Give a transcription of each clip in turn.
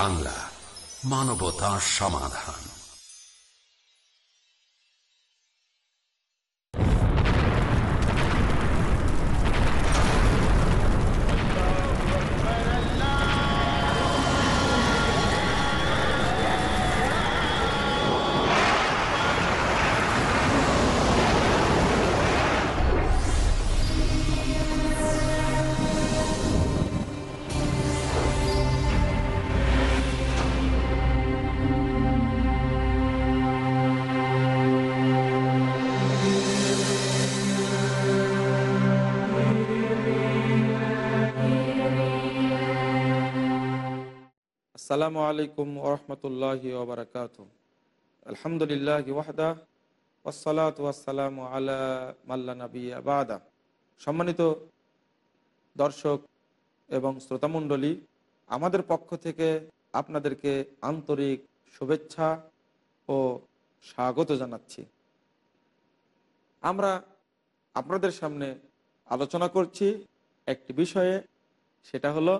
বাংলা মানবতা সমাধান। আসসালামু আলাইকুম ওরহমতুল্লাহি ওবরাকাত আলহামদুলিল্লাহ ওয়াহদা ওসালাত ওয়াসালাম আলা মাল্লা নবী আবাদা সম্মানিত দর্শক এবং শ্রোতামণ্ডলী, আমাদের পক্ষ থেকে আপনাদেরকে আন্তরিক শুভেচ্ছা ও স্বাগত জানাচ্ছি। আমরা আপনাদের সামনে আলোচনা করছি একটি বিষয়ে, সেটা হলো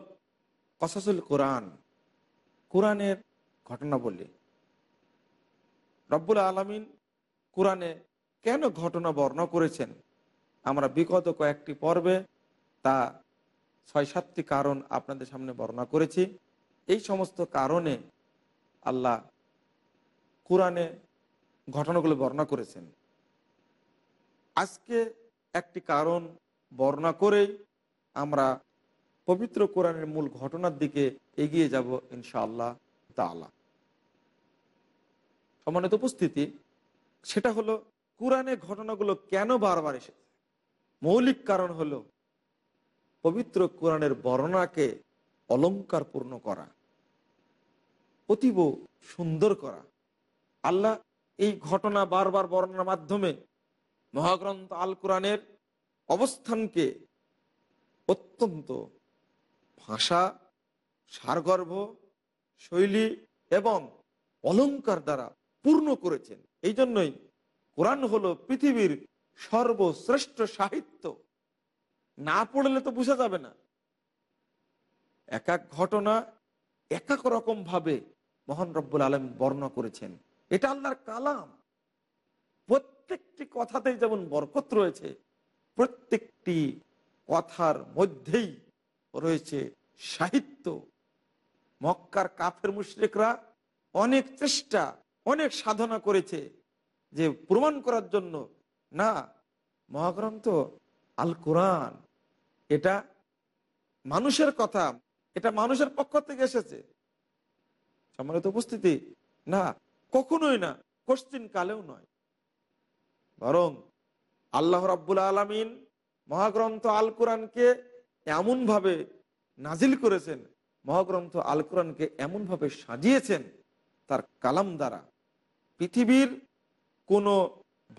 কসাসুল কোরআন। কোরআনের ঘটনা বলি রব্বুল আলমিন কোরআনে কেন ঘটনা বর্ণনা করেছেন? আমরা বিগত কয়েকটি পর্বে তা ছয় সাতটি কারণ আপনাদের সামনে বর্ণনা করেছি। এই সমস্ত কারণে আল্লাহ কোরআনে ঘটনাগুলো বর্ণনা করেছেন। আজকে একটি কারণ বর্ণনা করেই আমরা পবিত্র কোরআনের মূল ঘটনার দিকে এগিয়ে যাব ইনশাআল্লাহ তালা সমানিত উপস্থিতি, সেটা হলো কোরআনের ঘটনাগুলো কেন বারবার এসেছে? মৌলিক কারণ হলো পবিত্র কোরআনের বর্ণনাকে অলঙ্কার পূর্ণ করা, অতীব সুন্দর করা। আল্লাহ এই ঘটনা বারবার বর্ণনার মাধ্যমে মহাগ্রন্থ আল কোরআনের অবস্থানকে অত্যন্ত ভাষা, সারগর্ভ, শৈলী এবং অলঙ্কার দ্বারা পূর্ণ করেছেন। এই জন্যই কোরআন হলো পৃথিবীর সর্বশ্রেষ্ঠ সাহিত্য। না পড়লে তো বোঝা যাবে না। এক এক ঘটনা এক এক রকম ভাবে মহান রব্বুল আলম বর্ণনা করেছেন। এটা আল্লাহর কালাম। প্রত্যেকটি কথাতেই যেমন বরকত রয়েছে, প্রত্যেকটি কথার মধ্যেই রয়েছে সাহিত্য, মক্কার কাফের মুশ্রিকরা অনেক চেষ্টা, অনেক সাধনা করেছে যে প্রমাণ করার জন্য। না, মহাগ্রন্থ, আল কোরআন, এটা মানুষের কথা, এটা মানুষের পক্ষ থেকে এসেছে। সম্মানিত উপস্থিতি, না, কখনোই না, কোশ্চিন কালেও নয়। বরং আল্লাহ রাব্বুল আলমিন মহাগ্রন্থ আল কোরআনকে এমনভাবে নাজিল করেছেন, মহাগ্রন্থ আল কোরআনকে এমনভাবে সাজিয়েছেন তার কালাম দ্বারা। পৃথিবীর কোনো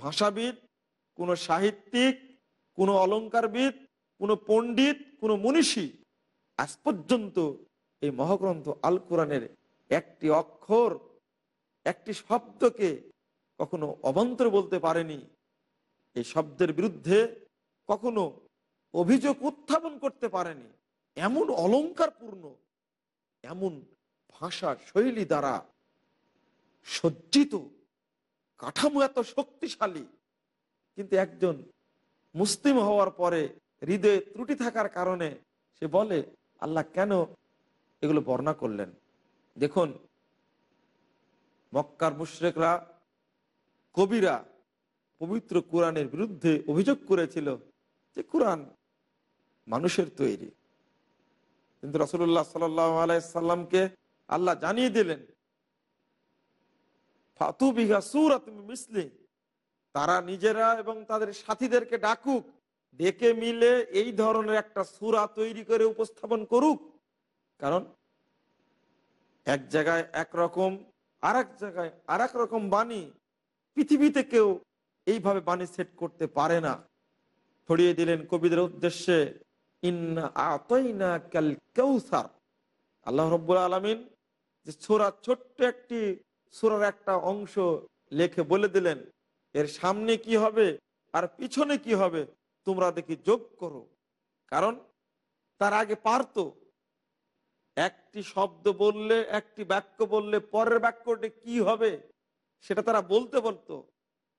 ভাষাবিদ, কোনো সাহিত্যিক, কোনো অলঙ্কারবিদ, কোনো পণ্ডিত, কোনো মনীষী আজ পর্যন্ত এই মহাগ্রন্থ আল কোরআনের একটি অক্ষর, একটি শব্দকে কখনো অবান্তর বলতে পারেনি। এই শব্দের বিরুদ্ধে কখনো অভিযোগ উত্থাপন করতে পারেনি। এমন অলঙ্কারপূর্ণ, এমন ভাষা শৈলী দ্বারা সজ্জিত, কাঠামো এত শক্তিশালী, কিন্তু একজন মুসলিম হওয়ার পরে হৃদয়ে ত্রুটি থাকার কারণে সে বলে, আল্লাহ কেন এগুলো বর্ণনা করলেন? দেখুন, মক্কার মুশ্রেকরা, কবিরা পবিত্র কোরআনের বিরুদ্ধে অভিযোগ করেছিল যে কোরআন মানুষের তৈরি। কিন্তু রসুল্লাহ সাল্লামকে আল্লাহ জানিয়ে দিলেন, ফাতু বিঘা সুরাত মিসলি। তারা নিজেরা এবং তাদের সাথীদেরকে ডাকুক, ডেকে মিলে এই ধরনের একটা সুরা তৈরি করে উপস্থাপন করুক। কারণ এক জায়গায় একরকম আর এক জায়গায় আর রকম বাণী পৃথিবীতে কেউ এইভাবে বাণী সেট করতে পারে না। ছড়িয়ে দিলেন কবিদের উদ্দেশ্যে আল্লাহ রব্বুল আলমিন যে ছোড়া ছোট্ট একটি, সুরার একটা অংশ লেখে বলে দিলেন, এর সামনে কি হবে আর পিছনে কি হবে তোমরা দেখি যোগ করো। কারণ তার আগে পারত। একটি শব্দ বললে, একটি বাক্য বললে পরের বাক্যটি কি হবে সেটা তারা বলতে বলতো।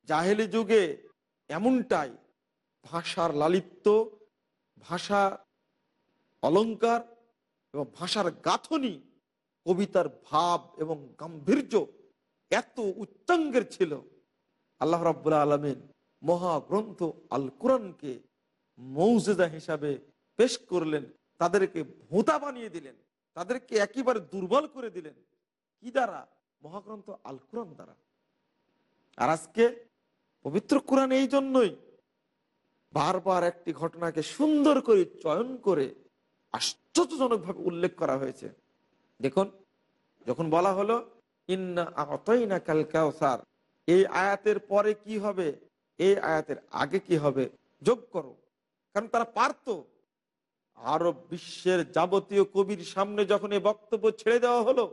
জাহেলি যুগে এমনটাই, ভাষার লালিত্য ভাষা অলঙ্কার এবং ভাষার গাঁথনি, কবিতার ভাব এবং গাম্ভীর্য এত উচ্চাঙ্গের ছিল। আল্লাহ রাবুল্লাহ আলমিন মহাগ্রন্থ আল কোরআনকে মৌজেদা হিসাবে পেশ করলেন, তাদেরকে ভোঁতা বানিয়ে দিলেন, তাদেরকে একেবারে দুর্বল করে দিলেন। কি দ্বারা? মহাগ্রন্থ আল কোরআন দ্বারা। আর আজকে পবিত্র কোরআন এই জন্যই বারবার একটি ঘটনাকে সুন্দর করে চয়ন করে আশ্চর্যজনকভাবে উল্লেখ করা হয়েছে। দেখুন, যখন বলা হলো, ইন্না আতইনা কাল কাউসার এই আয়াতের পরে কি হবে? এই আয়াতের আগে কি হবে? যোগ করো। কারণ তারা পারত। আরব বিশ্বের যাবতীয় কবির সামনে যখন এই বক্তব্য ছেড়ে দেওয়া হলো,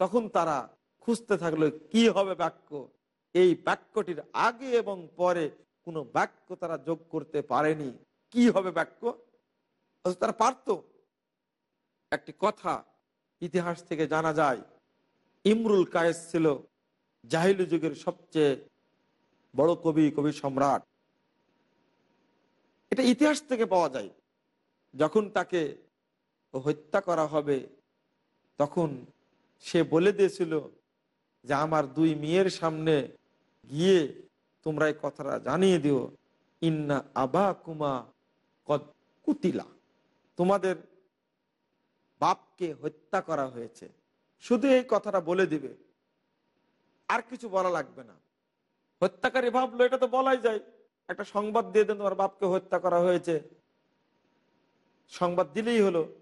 তখন তারা খুঁজতে থাকল, কি হবে বাক্য? এই বাক্যটির আগে এবং পরে কোনো বাক্য তারা যোগ করতে পারেনি। কি হবে বাক্য? তারা পারত। একটি কথা ইতিহাস থেকে জানা যায়, ইমরুল কায়েস ছিল জাহিলু যুগের সবচেয়ে বড় কবি কবি সম্রাট। এটা ইতিহাস থেকে পাওয়া যায়। যখন তাকে হত্যা করা হবে, তখন সে বলে দিয়েছিল যে, আমার দুই মেয়ের সামনে গিয়ে তোমরা এই কথাটা জানিয়ে দিও। ইন্না আবা কুমা কদ কুতিলা। তোমাদের বাপকে হত্যা করা হয়েছে। শুধু এই কথাটা বলে দিবে। আর কিছু বলা লাগবে না। হত্যাকারী ভাবলো, এটা তো বলাই যায়। একটা সংবাদ দিয়ে দেন, তোমার বাপকে হত্যা করা হয়েছে। সংবাদ দিলেই হলো।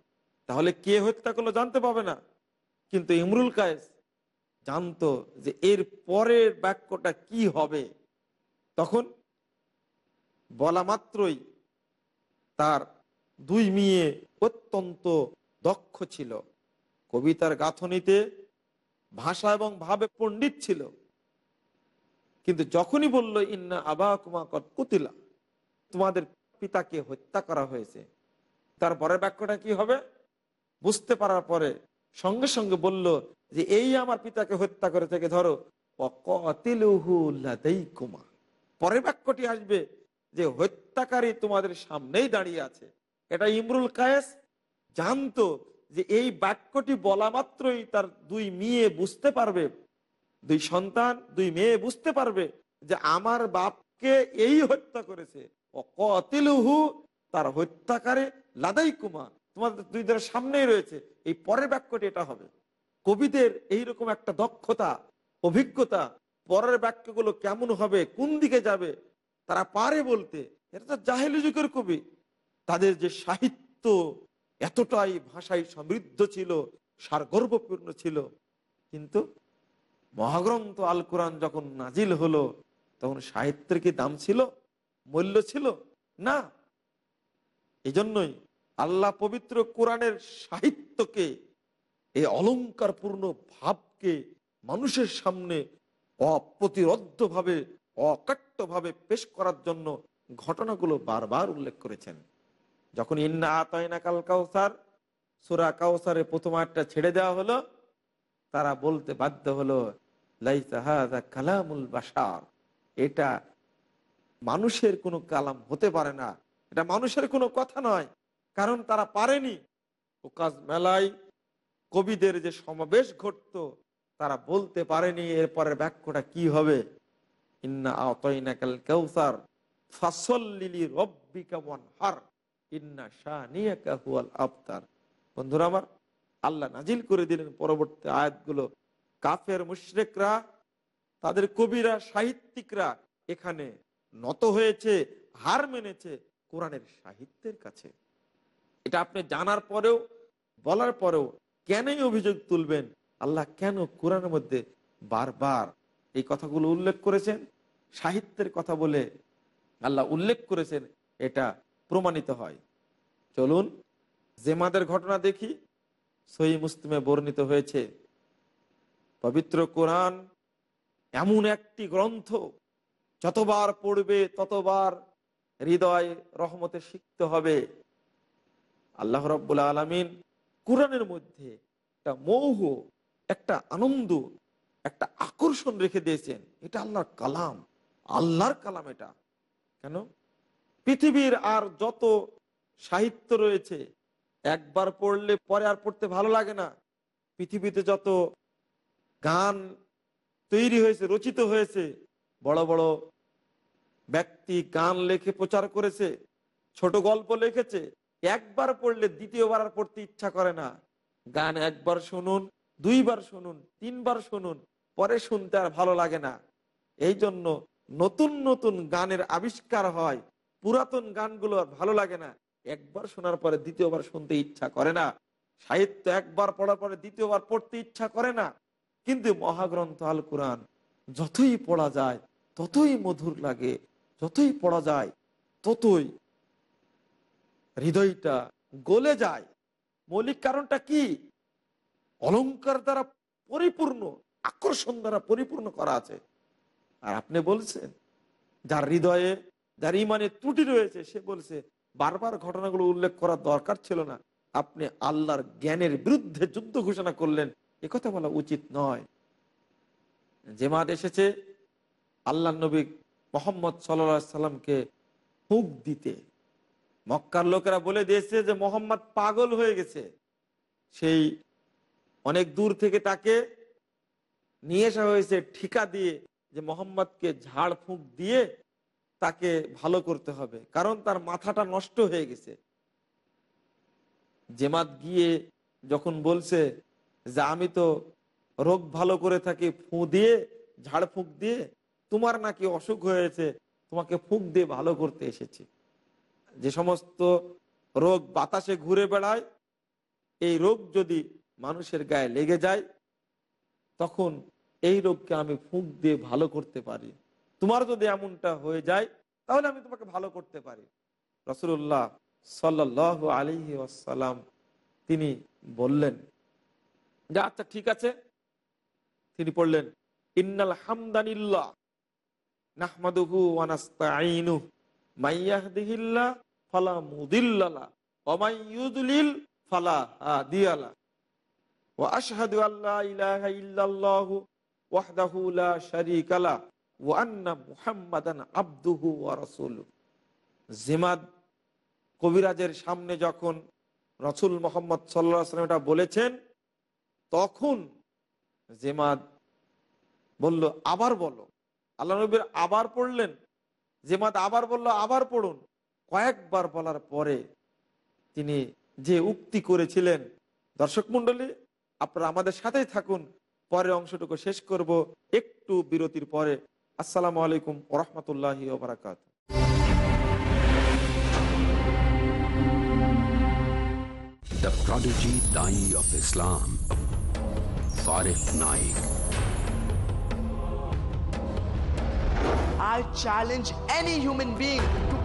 তাহলে কে হত্যা করল জানতে পাবে না। কিন্তু ইমরুল কায়েস জানতো যে এর পরের বাক্যটা কি হবে। তখন বলা মাত্রই তার দুই মেয়ে অত্যন্ত দক্ষ ছিল। কবিতার গাঁথনিতে ভাষা এবং ভাবে পণ্ডিত ছিল। কিন্তু যখনই বলল, ইন্না আবা কুমা কুতিলা তোমাদের পিতাকে হত্যা করা হয়েছে। তার পরের বাক্যটা কি হবে? বুঝতে পারার পরে সঙ্গে সঙ্গে বলল যে, এই আমার পিতাকে হত্যা করে থেকে ধরো। কুমা পরের বাক্যটি আসবে যে হত্যাকারী তোমাদের সামনেই দাঁড়িয়ে আছে। এটা ইমরুল কায়েস জানতো যে এই বাক্যটি বলা মাত্রই তার দুই মেয়ে বুঝতে পারবে, দুই সন্তান, দুই মেয়ে বুঝতে পারবে যে আমার বাপকে এই হত্যা করেছে। অকতিলুহু তার হত্যাকারে লাদাই কুমা তোমাদের দুইদের সামনেই রয়েছে। এই পরের বাক্যটি এটা হবে। কবিদের এইরকম একটা দক্ষতা, অভিজ্ঞতা পরের বাক্যগুলো কেমন হবে, কোন দিকে যাবে, তারা পারে বলতে। এটা তো জাহেলি যুগের কবি। তাদের যে সাহিত্য এতটাই ভাষায় সমৃদ্ধ ছিল, সারগর্ভপূর্ণ ছিল। কিন্তু মহাগ্রন্থ আল কোরআন যখন নাজিল হলো, তখন সাহিত্যের কি দাম ছিল, মূল্য ছিল? না। এই জন্যই আল্লাহ পবিত্র কোরআনের সাহিত্যকে, এই অলঙ্কারপূর্ণ ভাবকে মানুষের সামনে অপ্রতিরোধ্যভাবে অকাট্যভাবে পেশ করার জন্য ঘটনাগুলো বারবার উল্লেখ করেছেন। যখন ইন্না আতায়না কাল কাউসার, সুরা কাউসারে প্রথম আয়টা ছেড়ে দেওয়া হলো, তারা বলতে বাধ্য হলো কালামুল বাসার এটা মানুষের কোনো কালাম হতে পারে না। এটা মানুষের কোনো কথা নয়, কারণ তারা পারেনি। ওকাজ মেলায় কবিদের যে সমাবেশ ঘটত তারা বলতে পারেনি এরপরের বাক্যটা কি হবে? ইন্না আতইনা কাল কাউসার ফাসল্লিলি রব্বিকা ওয়ানহার, ইন্না শানিয়াকা হুয়াল আবতার। বন্ধুরা আমার, আল্লাহ নাজিল করে দিলেন পরবর্তী আয়াতগুলো। কাফের মুশরেকরা, তাদের কবিরা, সাহিত্যিকরা এখানে নত হয়েছে, হার মেনেছে কোরআনের সাহিত্যের কাছে। এটা আপনি জানার পরেও, বলার পরেও কেনই অভিযোগ তুলবেন? আল্লাহ কেন কোরআনের মধ্যে বারবার এই কথাগুলো উল্লেখ করেছেন? সাহিত্যের কথা বলে আল্লাহ উল্লেখ করেছেন, এটা প্রমাণিত হয়। চলুন জেমাদের ঘটনা দেখি। সহি মুসলিমে বর্ণিত হয়েছে, পবিত্র কোরআন এমন একটি গ্রন্থ, যতবার পড়বে ততবার হৃদয় রহমতে শিখতে হবে। আল্লাহ রব্বুল আলমিন কোরআনের মধ্যে একটা মৌহ একটা আনন্দ, একটা আকর্ষণ রেখে দিয়েছেন। এটা আল্লাহর কালাম। আল্লাহর কালাম এটা। কেন? পৃথিবীর আর যত সাহিত্য রয়েছে, একবার পড়লে পরে আর পড়তে ভালো লাগে না। পৃথিবীতে যত গান তৈরি হয়েছে, রচিত হয়েছে, বড় বড় ব্যক্তি গান লেখে প্রচার করেছে, ছোট গল্প লিখেছে, একবার পড়লে দ্বিতীয়বার আর পড়তে ইচ্ছা করে না। গান একবার শুনুন দুইবার শুনুন, তিনবার শুনুন, পরে শুনতে আর ভালো লাগে না। এই জন্য নতুন নতুন গানের আবিষ্কার হয়, পুরাতন গানগুলো আর ভালো লাগে না। একবার শোনার পরে দ্বিতীয়বার শুনতে ইচ্ছা করে না। সাহিত্য একবার পড়ার পরে দ্বিতীয়বার পড়তে ইচ্ছা করে না। কিন্তু মহাগ্রন্থ আল কোরআন যতই পড়া যায়, ততই মধুর লাগে, যতই পড়া যায়, ততই হৃদয়টা গলে যায়। মৌলিক কারণটা কি? অলংকার দ্বারা পরিপূর্ণ, আকর্ষণ দ্বারা পরিপূর্ণ করা আছে। আর আপনি বলছেন, যার হৃদয়ে, যার ইমানে ত্রুটি রয়েছে, সে বলছে, বারবার ঘটনাগুলো উল্লেখ করার দরকার ছিল না। আপনি আল্লাহর জ্ঞানের বিরুদ্ধে যুদ্ধ ঘোষণা করলেন কথা বলা উচিত নয়। যে মাঠ এসেছে আল্লাহ নবী মোহাম্মদ সাল্লা সাল্লামকে হুক দিতে। মক্কার লোকেরা বলে দিয়েছে যে, মোহাম্মদ পাগল হয়ে গেছে। সেই অনেক দূর থেকে তাকে নিয়ে আসা হয়েছে ঠিকা দিয়ে যে মোহাম্মদকে ঝাড় ফুঁক দিয়ে তাকে ভালো করতে হবে। কারণ তার মাথাটা নষ্ট হয়ে গেছে। জেমাত গিয়ে যখন বলছে যে, আমি তো রোগ ভালো করে থাকি, ফু দিয়ে, ঝাড় ফুঁক দিয়ে, তোমার নাকি অসুখ হয়েছে, তোমাকে ফুঁক দিয়ে ভালো করতে এসেছি। যে সমস্ত রোগ বাতাসে ঘুরে বেড়ায়, এই রোগ যদি মানুষের গায়ে লেগে যায়, তখন এই রোগকে আমি ফুঁক দিয়ে ভালো করতে পারি। তোমার যদি এমনটা হয়ে যায়, তাহলে আমি তোমাকে ভালো করতে পারি। রসুল্লাহ সাল্লাহ আলিহি আসালাম তিনি বললেন, যে আচ্ছা ঠিক আছে। তিনি পড়লেন, ইন্নাল হামদানিল্লাহ ফালা ফালা আশহাদু আল্লা ইলাহা ইল্লাল্লাহু ওয়াহদাহু লা শারীকা লা ওয়া আন্না মুহাম্মাদান আবদুহু ওয়া রাসূলুহু জিমাদ কবিরাজের সামনে যখন রসুল মোহাম্মদ সাল্লাহ সাল্লাম এটা বলেছেন, তখন জেমাদ বলল, আবার বলো। আল্লাহ নবীর আবার পড়লেন। জেমাদ আবার বলল, আবার পড়ুন। কয়েকবার বলার পরে তিনি যে উক্তি করেছিলেন, দর্শক মন্ডলী আপনারা আমাদের সাথেই থাকুন পরের অংশটুকু শেষ করব একটু বিরতির পরে আসসালামু আলাইকুম ওরহমতুল্লাহ বারাকাত The prodigy Dai of Islam. Farid Naik. I challenge any human being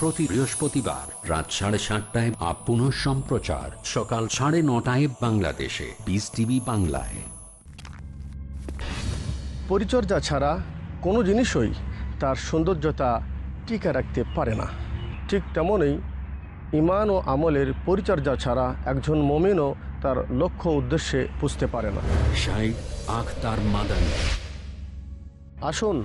প্রতি বৃহস্পতিবার রাত সাড়ে সাতটায় আপ পুনঃ সম্প্রচার। সকাল সাড়ে নটায় বাংলাদেশে। বিস টিভি বাংলায়। পরিচর্যা ছাড়া কোনো জিনিসই তার সৌন্দর্যতা টিকে রাখতে পারে না। ঠিক তেমনই ইমান ও আমলের পরিচর্যা ছাড়া একজন মমিনও তার লক্ষ্য উদ্দেশ্যে বুঝতে পারে না। আখতার মাদানী। আসুন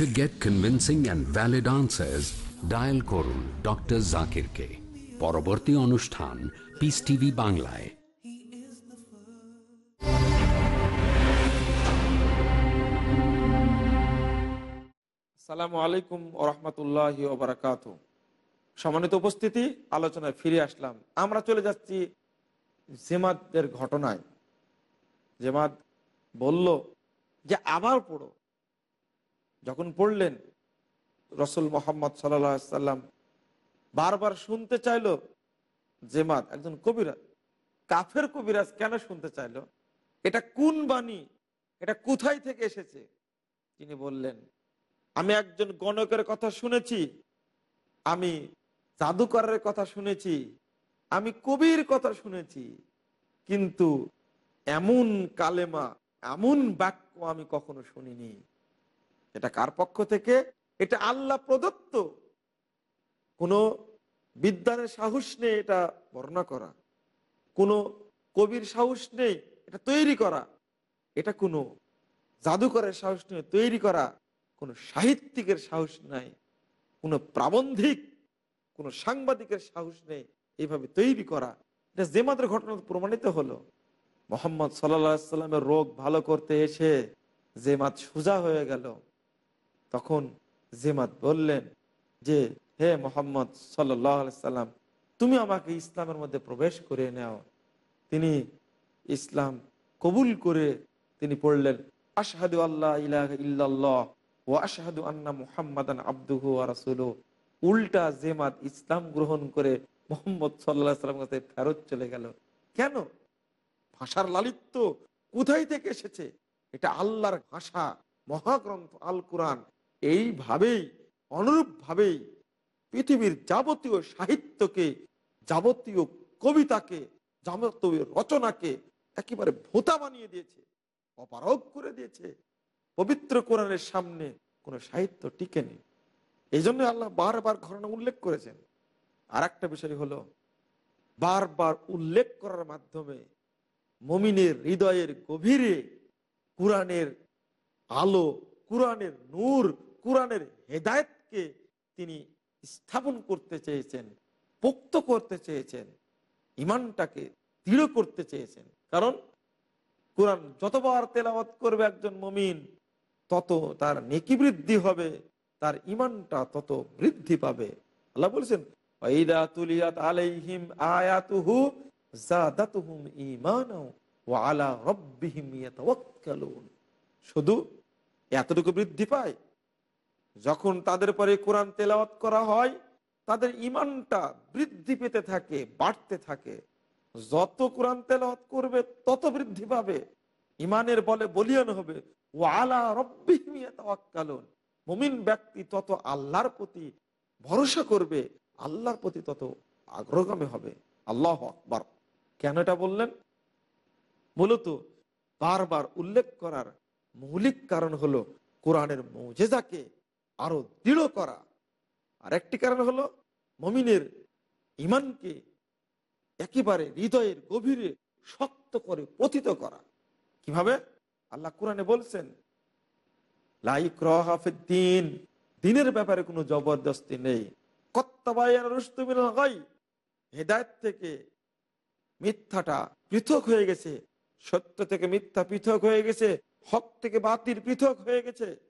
To get convincing and valid answers. Dial করুন Dr. জাকিরকে পরবর্তী অনুষ্ঠান পিস টিভি বাংলায়। সালামু আলাইকুম ওরহমতুল্লাহ ওবরাকাত সম্মানিত উপস্থিতি, আলোচনায় ফিরে আসলাম। আমরা চলে যাচ্ছি জেমাদের ঘটনায়। জেমাদ বলল যে, আবার পড়ো। যখন পড়লেন, রসুল মোহাম্মদ সাল্লা সাল্লাম বারবার শুনতে চাইলো জেমাদ একজন কবিরাজ, কাফের কবিরাজ কেন শুনতে চাইলো? এটা কোন বাণী? এটা কোথায় থেকে এসেছে? তিনি বললেন, আমি একজন গণকের কথা শুনেছি, আমি জাদুকরের কথা শুনেছি, আমি কবির কথা শুনেছি, কিন্তু এমন কালেমা, এমন বাক্য আমি কখনো শুনিনি। এটা কার পক্ষ থেকে? এটা আল্লাহ প্রদত্ত। কোনো বিদ্যানের সাহস নেই এটা বর্ণনা করা। কোনো কবির সাহস নেই এটা তৈরি করা। এটা কোনো জাদুকরের সাহস নেই, তৈরি করা। কোনো সাহিত্যিকের সাহস নাই। কোনো প্রাবন্ধিক, কোনো সাংবাদিকের সাহস নেই এইভাবে তৈরি করা। এটা জেমাদের ঘটনা প্রমাণিত হলো। মোহাম্মদ সাল্লা সাল্লামের রোগ ভালো করতে এসে জেমাত সোজা হয়ে গেল। তখন জেমাত বললেন যে, হে মোহাম্মদ সাল্লাম, তুমি আমাকে ইসলামের মধ্যে প্রবেশ করে নাও। তিনি ইসলাম কবুল করে তিনি পড়লেন, আশহাদু আল্লাহ ইলাহা ও আশহাদু আন্না মুহাম্মাদান আব্দুহু রাসূলুহু। উল্টা জেমাত ইসলাম গ্রহণ করে মোহাম্মদ সাল্লাহ সাল্লাম কাছে ফেরত চলে গেল। কেন? ভাষার লালিত্য কোথায় থেকে এসেছে? এটা আল্লাহর ভাষা, মহাগ্রন্থ আল কোরআন এইভাবেই, অনুরূপভাবেই পৃথিবীর যাবতীয় সাহিত্যকে, যাবতীয় কবিতাকে, যাবতীয় রচনাকে একেবারে ভোতা বানিয়ে দিয়েছে, অপারগ করে দিয়েছে। পবিত্র কোরআনের সামনে কোনো সাহিত্য টিকে নেই। এই জন্য আল্লাহ বারবার ঘটনা উল্লেখ করেছেন। আর একটা বিষয় হলো, বারবার উল্লেখ করার মাধ্যমে মমিনের হৃদয়ের গভীরে কোরআনের আলো, কোরআনের নূর কোরআনের হেদায়তকে তিনি স্থাপন করতে চেয়েছেন, পোক্ত করতে চেয়েছেন ইমানটাকে দৃঢ় করতে চেয়েছেন। কারণ কোরআন যতবার তেলাওয়াত করবে একজন মমিন, তত তার নেকি বৃদ্ধি হবে, তার ইমানটা তত বৃদ্ধি পাবে। আল্লাহ বলছেন শুধু এতটুকু বৃদ্ধি পায় যখন তাদের পরে কোরআন তেলাওয়াত করা হয়, তাদের ইমানটা বৃদ্ধি পেতে থাকে, বাড়তে থাকে। যত কোরআন তেলাওয়াত করবে, তত বৃদ্ধি পাবে। ইমানের বলে বলিয়ান হবে ও আলা ইয়াতাওয়াক্কালুন। মুমিন ব্যক্তি তত আল্লাহর প্রতি ভরসা করবে, আল্লাহর প্রতি তত আগ্রহগামী হবে। আল্লাহ আকবার। কেন এটা বললেন? মূলত বারবার উল্লেখ করার মৌলিক কারণ হলো কোরআনের মৌজেজাকে আরও দৃঢ় করা। আর একটি কারণ হলো, মমিনের ইমানকে একেবারে হৃদয়ের গভীরে শক্ত করে পতিত করা। কীভাবে? আল্লাহ কোরআনে বলছেন লাইক দিন। দিনের ব্যাপারে কোনো জবরদস্তি নেই। হেদায়ত থেকে মিথ্যাটা পৃথক হয়ে গেছে। সত্য থেকে মিথ্যা পৃথক হয়ে গেছে। হক থেকে বাতিল পৃথক হয়ে গেছে।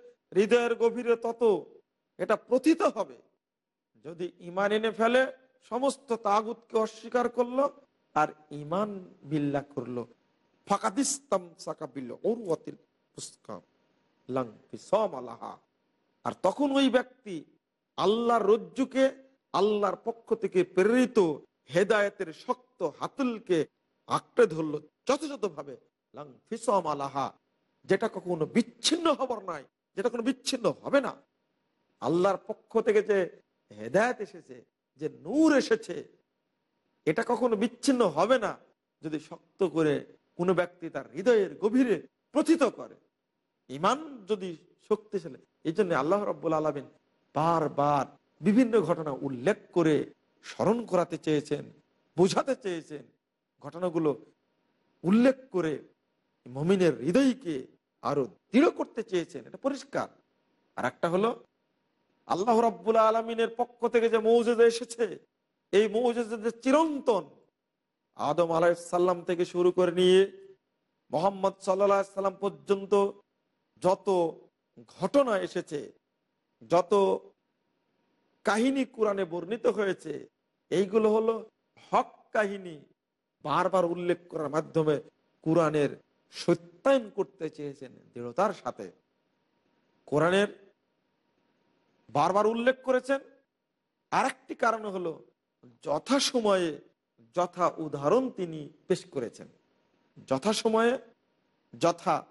হৃদয়ের গভীরে তত এটা প্রথিত হবে। যদি ইমান এনে ফেলে, সমস্ত তাগুতকে অস্বীকার করল আর ইমান বিল্লা করল। ফাকাদিস্তাম সাকাবিল ওরুয়াতিল পুস্কাম লাং ফিসম আলাহা। আর তখন ওই ব্যক্তি আল্লাহর রজ্জুকে, আল্লাহর পক্ষ থেকে প্রেরিত হেদায়েতের শক্ত হাতুলকে আঁকড়ে ধরল যথাযথভাবে। লাং ফিসম আলাহা, যেটা কখনো বিচ্ছিন্ন হবার নয়। যেটা কোনো বিচ্ছিন্ন হবে না। আল্লাহর পক্ষ থেকে যে হেদায়ত এসেছে, যে নূর এসেছে, এটা কখনো বিচ্ছিন্ন হবে না যদি শক্ত করে কোনো ব্যক্তি তার হৃদয়ের গভীরে প্রথিত করে। ইমান যদি শক্তিশালী, এই জন্য আল্লাহ রব্বুল আলমিন বারবার বিভিন্ন ঘটনা উল্লেখ করে স্মরণ করাতে চেয়েছেন, বোঝাতে চেয়েছেন। ঘটনাগুলো উল্লেখ করে মমিনের হৃদয়কে আরও দৃঢ় করতে চেয়েছেন, এটা পরিষ্কার। আর একটা হলো, আল্লাহ রাব্বুল আলমিনের পক্ষ থেকে যে মৌজেদা এসেছে, এই মৌজেদের চিরন্তন আদম আলাইসাল্লাম থেকে শুরু করে নিয়ে মোহাম্মদ সাল্লাহ সাল্লাম পর্যন্ত যত ঘটনা এসেছে, যত কাহিনী কোরআনে বর্ণিত হয়েছে, এইগুলো হলো হক কাহিনী বারবার উল্লেখ করার মাধ্যমে কোরআনের সত্যায়ন করতে চেয়েছেন দৃঢ়তার সাথে। কোরআনের বারবার উল্লেখ করেছেন। আর একটি কারণ হলো, যথাসময়ে যথা উদাহরণ তিনি পেশ করেছেন। যথাসময়ে যথা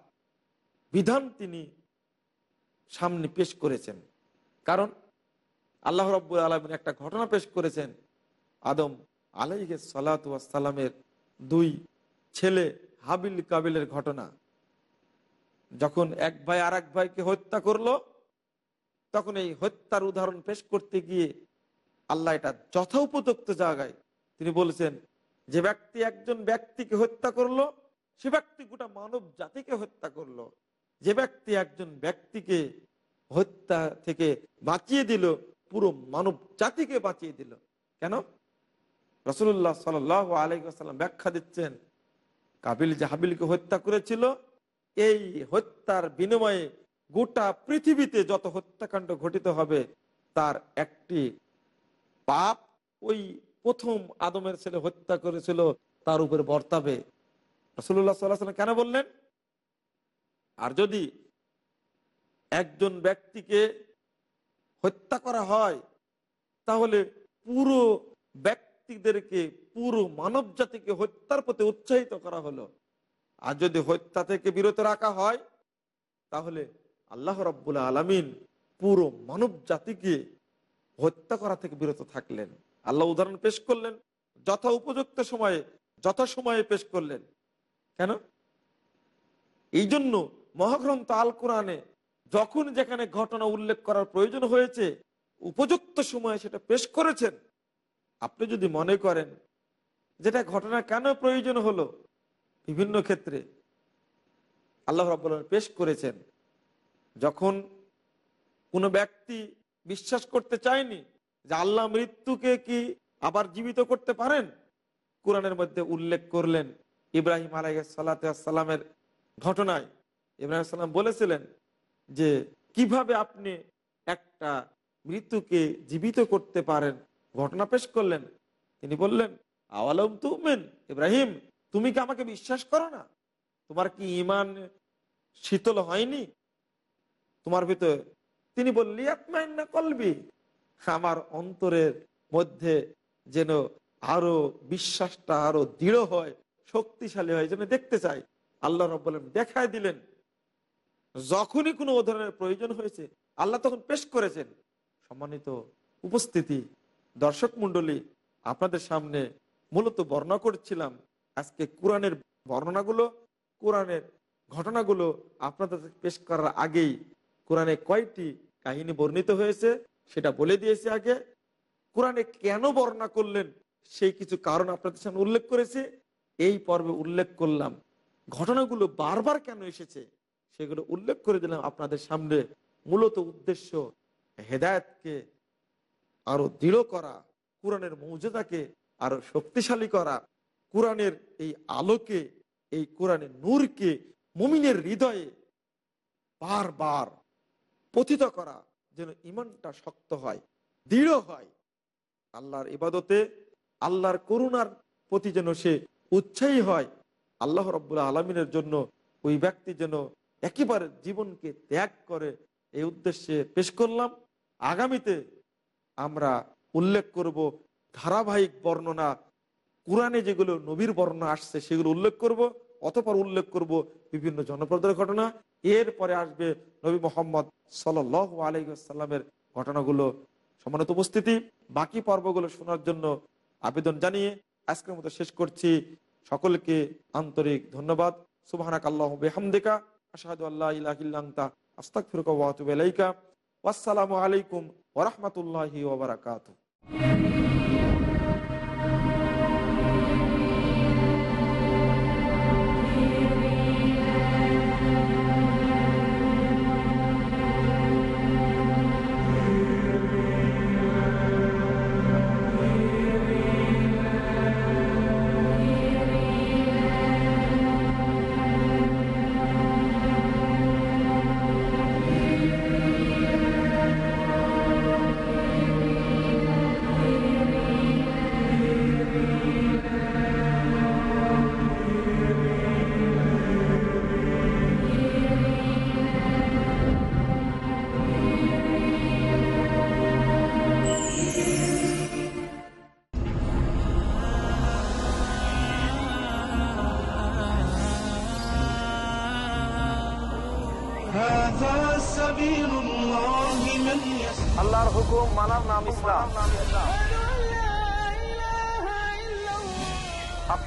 বিধান তিনি সামনে পেশ করেছেন। কারণ আল্লাহ রব্বুল আলমিন একটা ঘটনা পেশ করেছেন। আদম আলাইহে সালাতামের দুই ছেলে হাবিল কাবিলের ঘটনা। যখন এক ভাই আর ভাইকে হত্যা করল, তখন এই হত্যার উদাহরণ পেশ করতে গিয়ে আল্লাহ এটা যথোপযুক্ত জায়গায় তিনি বলেছেন, যে ব্যক্তি একজন ব্যক্তিকে হত্যা করল, সে ব্যক্তি গোটা মানব জাতিকে হত্যা করল। যে ব্যক্তি একজন ব্যক্তিকে হত্যা থেকে বাঁচিয়ে দিল, পুরো মানব জাতিকে বাঁচিয়ে দিল। কেন? রসুল্লাহ সাল আলাইসাল্লাম ব্যাখ্যা দিচ্ছেন কাবিল যে হাবিলকে হত্যা করেছিল। এই হত্যার বিনিময়ে গোটা পৃথিবীতে যত হত্যাকাণ্ড ঘটিত হবে, তার একটি পাপ ওই প্রথম আদমের ছেলে হত্যা করেছিল, তার উপরে বর্তাবে। রসুল্লাহ সাল্লাহ কেন বললেন? আর যদি একজন ব্যক্তিকে হত্যা করা হয়, তাহলে পুরো ব্যক্তিদেরকে পুরো মানব জাতিকে হত্যার প্রতি উৎসাহিত করা হলো। আর যদি হত্যা থেকে বিরত রাখা হয়, তাহলে আল্লাহ রব্বুল আলমিন পুরো মানব জাতিকে হত্যা করা থেকে বিরত থাকলেন। আল্লাহ উদাহরণ পেশ করলেন, যথা উপযুক্ত সময়ে, যথা সময়ে পেশ করলেন। কেন? এই জন্য মহাগ্রন্থ আল কোরআনে যখন যেখানে ঘটনা উল্লেখ করার প্রয়োজন হয়েছে, উপযুক্ত সময়ে সেটা পেশ করেছেন। আপনি যদি মনে করেন যেটা ঘটনা কেন প্রয়োজন হলো? বিভিন্ন ক্ষেত্রে। আল্লাহ রাবুল পেশ করেছেন, যখন কোনো ব্যক্তি বিশ্বাস করতে চায়নি যে আল্লাহ মৃত্যুকে কি আবার জীবিত করতে পারেন, কোরআনের মধ্যে উল্লেখ করলেন ইব্রাহিম আলাই সাল্লামের ঘটনায়। ইব্রাহিম সাল্লাম বলেছিলেন যে, কীভাবে আপনি একটা মৃত্যুকে জীবিত করতে পারেন? ঘটনা পেশ করলেন। তিনি বললেন আওয়ালম তুমেন, ইব্রাহিম, তুমি কি আমাকে বিশ্বাস করো না? তোমার কি ইমান শীতল হয়নি? তোমার ভিতরে তিনি বললি না কলবি আমার অন্তরের মধ্যে যেন আরও বিশ্বাসটা আরও দৃঢ় হয়, শক্তিশালী হয়, যেন দেখতে চাই। আল্লাহ রব বলেন দেখায় দিলেন। যখনই কোনো উদাহরণের প্রয়োজন হয়েছে, আল্লাহ তখন পেশ করেছেন। সম্মানিত উপস্থিতি, দর্শক মন্ডলী আপনাদের সামনে মূলত বর্ণনা করছিলাম। আজকে কোরআনের বর্ণনাগুলো, কোরআনের ঘটনাগুলো আপনাদের পেশ করার আগেই কোরআনে কয়টি কাহিনী বর্ণিত হয়েছে সেটা বলে দিয়েছে আগে। কোরআনে কেন বর্ণনা করলেন সেই কিছু কারণ আপনাদের সামনে উল্লেখ করেছে। এই পর্বে উল্লেখ করলাম, ঘটনাগুলো বারবার কেন এসেছে সেগুলো উল্লেখ করে দিলাম আপনাদের সামনে। মূলত উদ্দেশ্য হেদায়তকে আরও দৃঢ় করা, কোরআনের মৌজাদাকে আরও শক্তিশালী করা কোরআনের এই আলোকে, এই কোরআনের নূরকে মুমিনের হৃদয়ে বারবার পতিত করা যেন ইমানটা শক্ত হয়, দৃঢ় হয়। আল্লাহর ইবাদতে, আল্লাহর করুণার প্রতি যেন সে উৎসাহী হয়, আল্লাহ রব্বুল্লাহ আলমিনের জন্য ওই ব্যক্তি যেন একেবারে জীবনকে ত্যাগ করে এই উদ্দেশ্যে পেশ করলাম। আগামীতে আমরা উল্লেখ করব ধারাবাহিক বর্ণনা, কোরআনে যেগুলো নবীর বর্ণনা আসছে সেগুলো উল্লেখ করব, অতপর উল্লেখ করব বিভিন্ন জনপদের ঘটনা। এরপরে আসবে নবী মোহাম্মদ সাল আলাইসাল্লামের ঘটনাগুলো সমানত উপস্থিতি। বাকি পর্বগুলো শোনার জন্য আবেদন জানিয়ে আজকের মতো শেষ করছি। সকলকে আন্তরিক ধন্যবাদ। সুবাহানাক আল্লাহ বেহামদিকা। আশাহাদু আল্লাহ আস্তাক ফিরুকা ওয়াসসালামু আলাইকুম ওরহমতুল্লাহি ওবরাকাতুহ